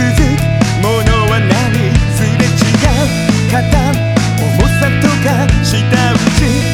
続くものは何？すれ違う肩重さとか舌打ち。